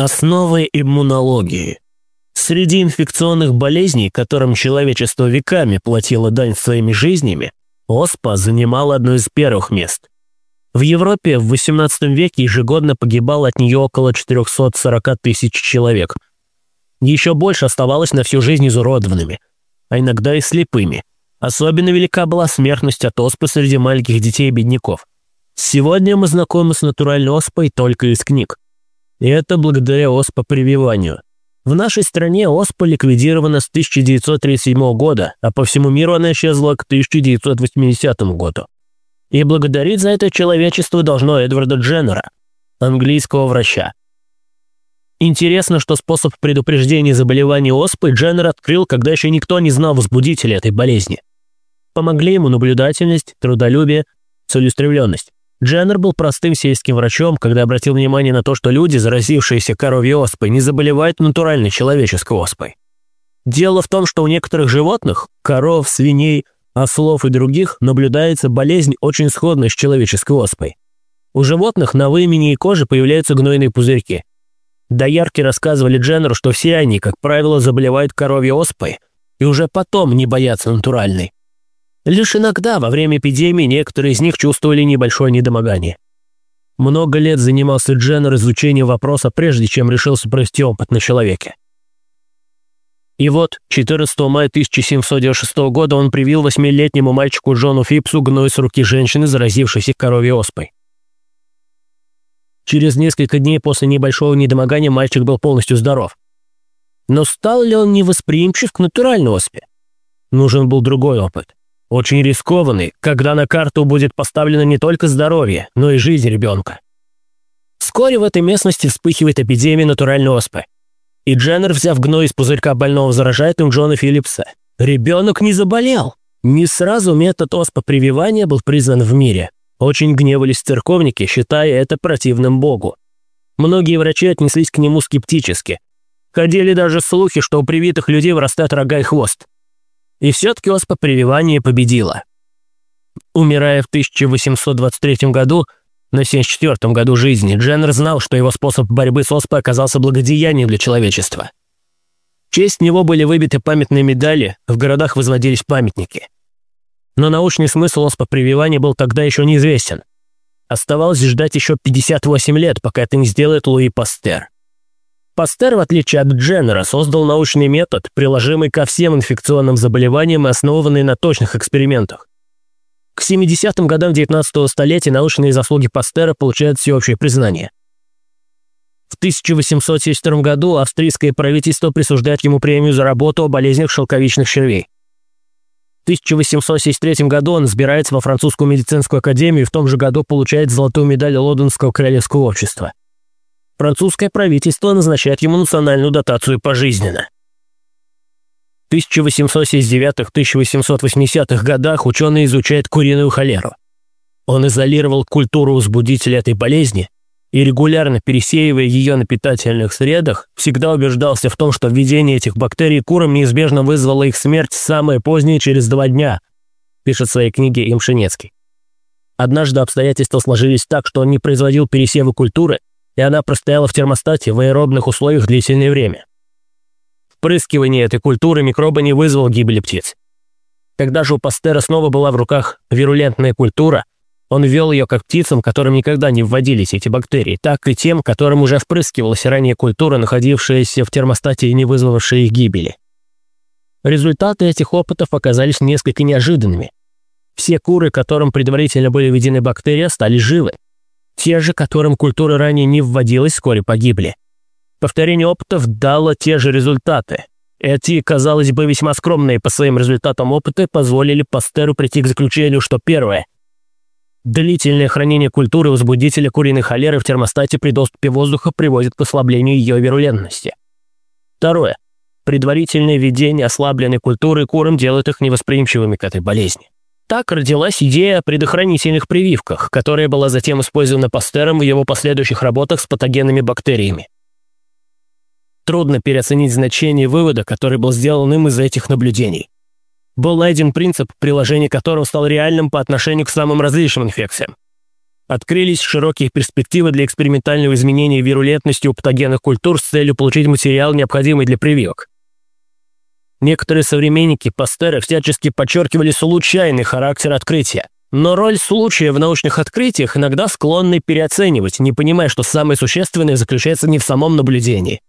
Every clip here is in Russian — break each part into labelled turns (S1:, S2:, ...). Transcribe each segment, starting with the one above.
S1: Основы иммунологии. Среди инфекционных болезней, которым человечество веками платило дань своими жизнями, оспа занимала одно из первых мест. В Европе в XVIII веке ежегодно погибало от нее около 440 тысяч человек. Еще больше оставалось на всю жизнь изуродованными, а иногда и слепыми. Особенно велика была смертность от оспы среди маленьких детей и бедняков. Сегодня мы знакомы с натуральной оспой только из книг. И это благодаря оспопрививанию. В нашей стране оспа ликвидирована с 1937 года, а по всему миру она исчезла к 1980 году. И благодарить за это человечество должно Эдварда Дженнера, английского врача. Интересно, что способ предупреждения заболеваний оспой Дженнер открыл, когда еще никто не знал возбудителя этой болезни. Помогли ему наблюдательность, трудолюбие, целеустремленность. Дженнер был простым сельским врачом, когда обратил внимание на то, что люди, заразившиеся коровьей оспой, не заболевают натуральной человеческой оспой. Дело в том, что у некоторых животных, коров, свиней, ослов и других, наблюдается болезнь, очень сходная с человеческой оспой. У животных на вымени и коже появляются гнойные пузырьки. Доярки рассказывали Дженнеру, что все они, как правило, заболевают коровьей оспой и уже потом не боятся натуральной. Лишь иногда во время эпидемии некоторые из них чувствовали небольшое недомогание. Много лет занимался Дженнер изучением вопроса, прежде чем решился провести опыт на человеке. И вот 14 мая 1796 года он привил восьмилетнему мальчику Джону Фипсу гной с руки женщины, заразившейся коровьей оспой. Через несколько дней после небольшого недомогания мальчик был полностью здоров. Но стал ли он невосприимчив к натуральной оспе? Нужен был другой опыт. Очень рискованный, когда на карту будет поставлено не только здоровье, но и жизнь ребенка. Вскоре в этой местности вспыхивает эпидемия натуральной оспы. И Дженнер, взяв гной из пузырька больного, заражает им Джона Филлипса. Ребенок не заболел. Не сразу метод оспа-прививания был признан в мире. Очень гневались церковники, считая это противным Богу. Многие врачи отнеслись к нему скептически. Ходили даже слухи, что у привитых людей вырастают рога и хвост. И все-таки оспа прививания победила. Умирая в 1823 году, на 74 году жизни, Дженнер знал, что его способ борьбы с оспой оказался благодеянием для человечества. В честь него были выбиты памятные медали, в городах возводились памятники. Но научный смысл оспопрививания был тогда еще неизвестен. Оставалось ждать еще 58 лет, пока это не сделает Луи Пастер. Пастер, в отличие от Дженнера, создал научный метод, приложимый ко всем инфекционным заболеваниям и основанный на точных экспериментах. К 70-м годам 19-го столетия научные заслуги Пастера получают всеобщее признание. В 1872 году австрийское правительство присуждает ему премию за работу о болезнях шелковичных червей. В 1873 году он избирается во французскую медицинскую академию и в том же году получает золотую медаль Лондонского королевского общества французское правительство назначает ему национальную дотацию пожизненно. В 1879-1880-х годах ученый изучает куриную холеру. Он изолировал культуру возбудителя этой болезни и регулярно пересеивая ее на питательных средах, всегда убеждался в том, что введение этих бактерий курам неизбежно вызвало их смерть самое позднее через два дня, пишет в своей книге Имшинецкий. Однажды обстоятельства сложились так, что он не производил пересевы культуры, и она простояла в термостате в аэробных условиях длительное время. Впрыскивание этой культуры микроба не вызвало гибели птиц. Когда же у Пастера снова была в руках вирулентная культура, он ввел ее как птицам, которым никогда не вводились эти бактерии, так и тем, которым уже впрыскивалась ранее культура, находившаяся в термостате и не вызвавшая их гибели. Результаты этих опытов оказались несколько неожиданными. Все куры, которым предварительно были введены бактерии, стали живы. Те же, которым культура ранее не вводилась, вскоре погибли. Повторение опытов дало те же результаты. Эти, казалось бы, весьма скромные по своим результатам опыты позволили Пастеру прийти к заключению, что первое – длительное хранение культуры возбудителя куриной холеры в термостате при доступе воздуха приводит к ослаблению ее вирулентности. Второе – предварительное введение ослабленной культуры курам делает их невосприимчивыми к этой болезни. Так родилась идея о предохранительных прививках, которая была затем использована Пастером в его последующих работах с патогенными бактериями. Трудно переоценить значение вывода, который был сделан им из этих наблюдений. Был найден принцип, приложение которого стал реальным по отношению к самым различным инфекциям. Открылись широкие перспективы для экспериментального изменения вирулентности у патогенных культур с целью получить материал, необходимый для прививок. Некоторые современники Пастера всячески подчеркивали случайный характер открытия. Но роль случая в научных открытиях иногда склонны переоценивать, не понимая, что самое существенное заключается не в самом наблюдении,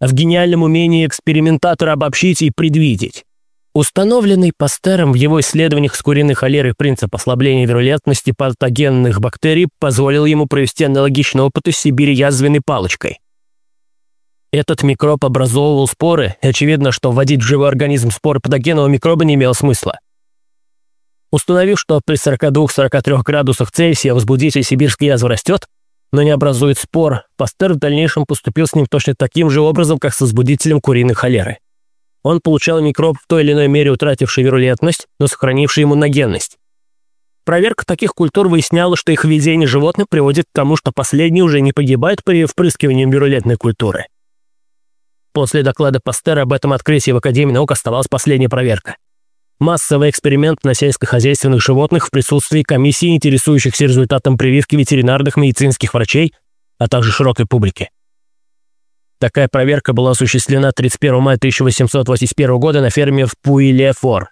S1: а в гениальном умении экспериментатора обобщить и предвидеть. Установленный Пастером в его исследованиях куриной холерой принцип ослабления вирулентности патогенных бактерий позволил ему провести аналогичный опыт с Сибири язвенной палочкой. Этот микроб образовывал споры, и очевидно, что вводить в живой организм споры патогенного микроба не имело смысла. Установив, что при 42-43 градусах Цельсия возбудитель сибирской язвы растет, но не образует спор, Пастер в дальнейшем поступил с ним точно таким же образом, как с возбудителем куриной холеры. Он получал микроб в той или иной мере утративший вирулентность, но сохранивший иммуногенность. Проверка таких культур выясняла, что их введение животных приводит к тому, что последние уже не погибают при впрыскивании вирулентной культуры. После доклада Пастера об этом открытии в Академии наук оставалась последняя проверка. Массовый эксперимент на сельскохозяйственных животных в присутствии комиссии, интересующихся результатом прививки ветеринарных медицинских врачей, а также широкой публики. Такая проверка была осуществлена 31 мая 1881 года на ферме в Пуиле-Фор.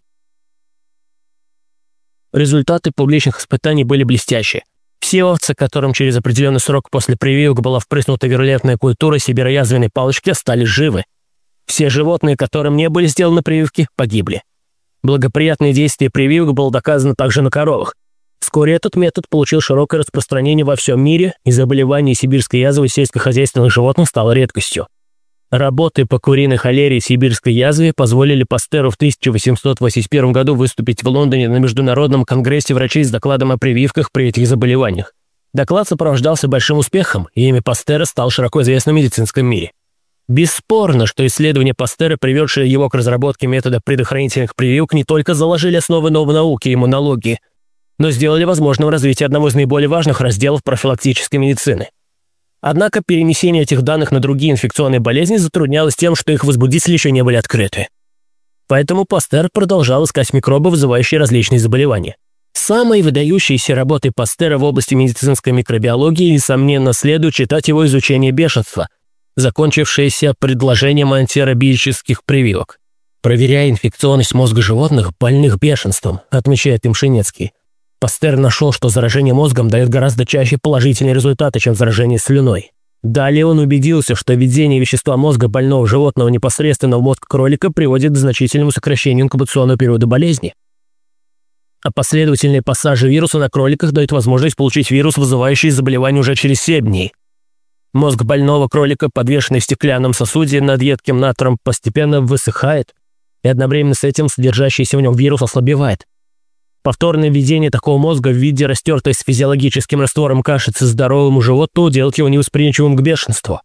S1: Результаты публичных испытаний были блестящие. Все овцы, которым через определенный срок после прививок была впрыснута вирулентная культура сибироязвенной палочки, стали живы. Все животные, которым не были сделаны прививки, погибли. Благоприятное действие прививок было доказано также на коровах. Вскоре этот метод получил широкое распространение во всем мире, и заболевание сибирской язвы сельскохозяйственных животных стало редкостью. Работы по куриной холере и сибирской язве позволили Пастеру в 1881 году выступить в Лондоне на Международном конгрессе врачей с докладом о прививках при этих заболеваниях. Доклад сопровождался большим успехом, и имя Пастера стал широко известным в медицинском мире. Бесспорно, что исследования Пастера, приведшие его к разработке метода предохранительных прививок, не только заложили основы новой науки иммунологии, но сделали возможным развитие одного из наиболее важных разделов профилактической медицины – Однако перенесение этих данных на другие инфекционные болезни затруднялось тем, что их возбудители еще не были открыты. Поэтому Пастер продолжал искать микробы, вызывающие различные заболевания. Самой выдающейся работой Пастера в области медицинской микробиологии, несомненно, следует читать его изучение бешенства, закончившееся предложением антирабических прививок. Проверяя инфекционность мозга животных, больных бешенством, отмечает Имшинецкий, Пастер нашел, что заражение мозгом дает гораздо чаще положительные результаты, чем заражение слюной. Далее он убедился, что введение вещества мозга больного животного непосредственно в мозг кролика приводит к значительному сокращению инкубационного периода болезни. А последовательные пассажи вируса на кроликах дают возможность получить вирус, вызывающий заболевание уже через 7 дней. Мозг больного кролика, подвешенный в стеклянном сосуде над едким натром, постепенно высыхает, и одновременно с этим содержащийся в нем вирус ослабевает. Повторное введение такого мозга в виде растертой с физиологическим раствором кашицы здоровому животному делает его невосприимчивым к бешенству.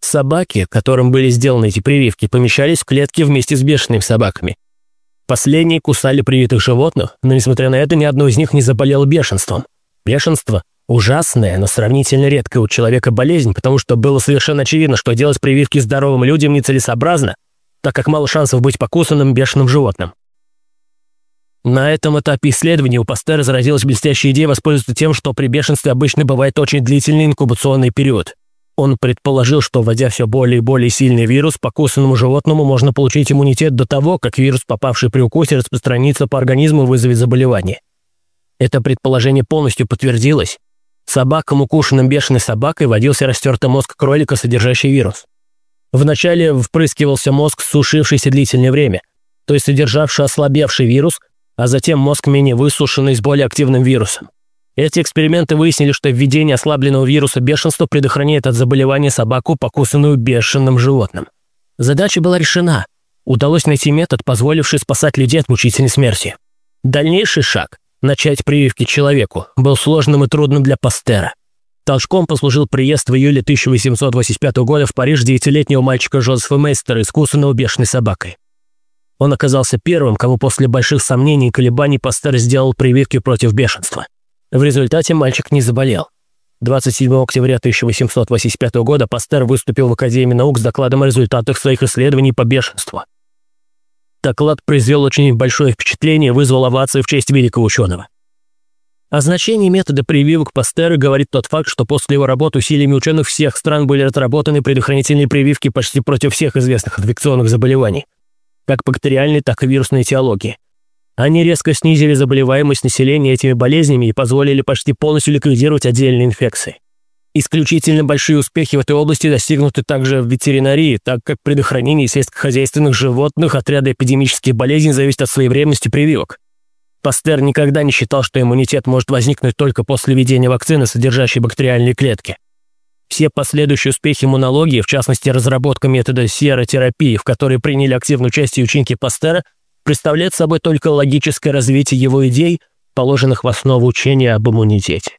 S1: Собаки, которым были сделаны эти прививки, помещались в клетки вместе с бешеными собаками. Последние кусали привитых животных, но, несмотря на это, ни одно из них не заболело бешенством. Бешенство – ужасная, но сравнительно редкая у человека болезнь, потому что было совершенно очевидно, что делать прививки здоровым людям нецелесообразно, так как мало шансов быть покусанным бешеным животным. На этом этапе исследования у Пастера зародилась блестящая идея воспользоваться тем, что при бешенстве обычно бывает очень длительный инкубационный период. Он предположил, что вводя все более и более сильный вирус, покусанному животному можно получить иммунитет до того, как вирус, попавший при укусе, распространится по организму и вызовет заболевание. Это предположение полностью подтвердилось. Собакам, укушенным бешеной собакой, водился растертый мозг кролика, содержащий вирус. Вначале впрыскивался мозг, сушившийся длительное время, то есть содержавший ослабевший вирус, а затем мозг менее высушенный с более активным вирусом. Эти эксперименты выяснили, что введение ослабленного вируса бешенства предохраняет от заболевания собаку, покусанную бешеным животным. Задача была решена. Удалось найти метод, позволивший спасать людей от мучительной смерти. Дальнейший шаг – начать прививки человеку – был сложным и трудным для Пастера. Толчком послужил приезд в июле 1885 года в Париж девятилетнего мальчика Жозефа Мейстера, искусанного бешеной собакой. Он оказался первым, кому после больших сомнений и колебаний Пастер сделал прививки против бешенства. В результате мальчик не заболел. 27 октября 1885 года Пастер выступил в Академии наук с докладом о результатах своих исследований по бешенству. Доклад произвел очень большое впечатление и вызвал овации в честь великого ученого. О значении метода прививок Пастера говорит тот факт, что после его работы усилиями ученых всех стран были разработаны предохранительные прививки почти против всех известных инфекционных заболеваний, как бактериальной, так и вирусной этиологии. Они резко снизили заболеваемость населения этими болезнями и позволили почти полностью ликвидировать отдельные инфекции. Исключительно большие успехи в этой области достигнуты также в ветеринарии, так как предохранение сельскохозяйственных животных от ряда эпидемических болезней зависит от своевременности прививок. Пастер никогда не считал, что иммунитет может возникнуть только после введения вакцины, содержащей бактериальные клетки. Все последующие успехи иммунологии, в частности разработка метода серотерапии, в которой приняли активное участие ученики Пастера, представляют собой только логическое развитие его идей, положенных в основу учения об иммунитете.